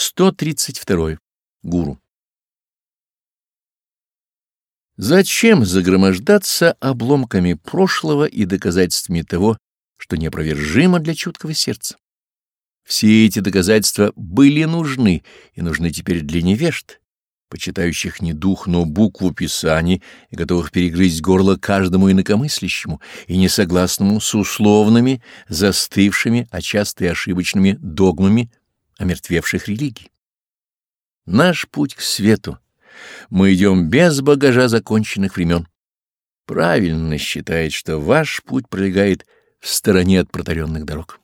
132. Гуру. Зачем загромождаться обломками прошлого и доказательствами того, что неопровержимо для чуткого сердца? Все эти доказательства были нужны и нужны теперь для невежд, почитающих не дух, но букву Писаний и готовых перегрызть горло каждому инакомыслящему и несогласному с условными, застывшими, а часто и ошибочными догмами омертвевших религий. Наш путь к свету. Мы идем без багажа законченных времен. Правильно считает, что ваш путь пролегает в стороне от протаренных дорог.